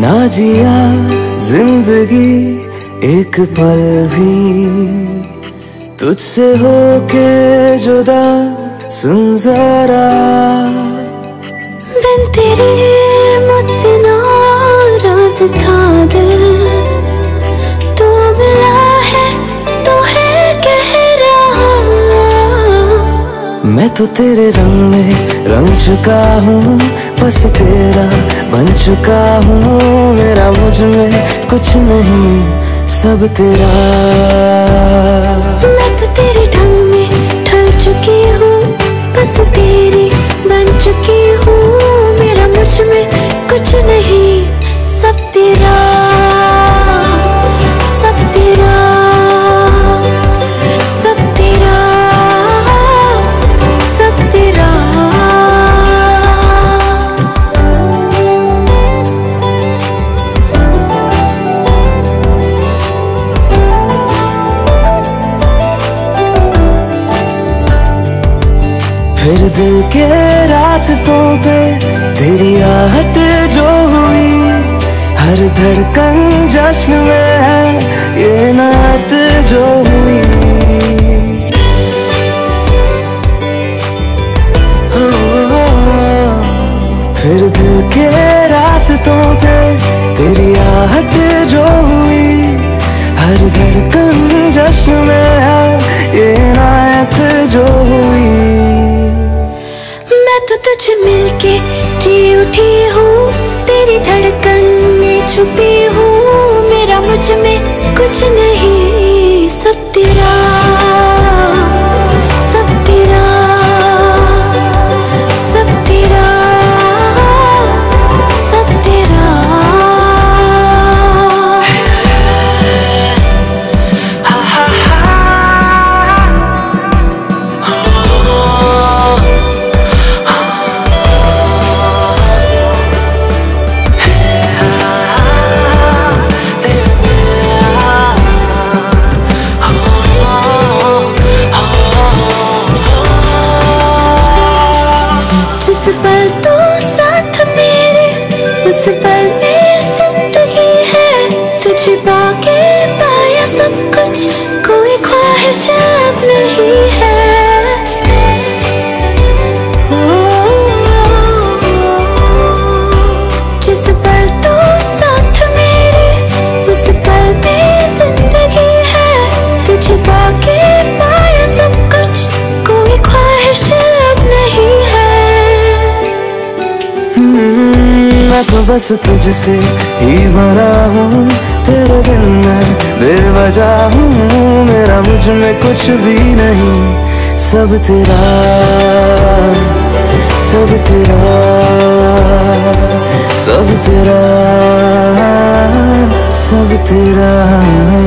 ना जिया ज़िंदगी एक पल भी। तुझसे होके जुदा सुन जरा। बिन तेरे मुझसे नाराज़ था दिल। तू मिला है तो है कह रहा मैं तो तेरे रंग में रंग चुका हूँ बस तेरा बन चुका हूँ। मेरा मुझमें कुछ नहीं, सब तेरा। मैं तो तेरे ढंग में ढल चुकी हूँ, बस तेरी बन चुकी हूँ। मेरा मुझमें कुछ नहीं, सब तेरा। फिर दिल के रास्तों पे तेरी आहट जो हुई, हर धड़कन जश्न में है, ये नात जो हुई। फिर दिल के रास्तों पे तेरी आहट जो हुई, हर धड़कन जश्न में तुझे मिलके जी उठी हूँ, तेरी धड़कन में छुपी हूँ, मेरा मुझमें कुछ नहीं, सब तेरा नहीं है। हम्म, मैं तो बस तुझसे ही भरा हूँ तेरे बिन मैं बेवजह मेरा मुझमें कुछ भी नहीं। सब तेरा सब तेरा सब तेरा सब तेरा।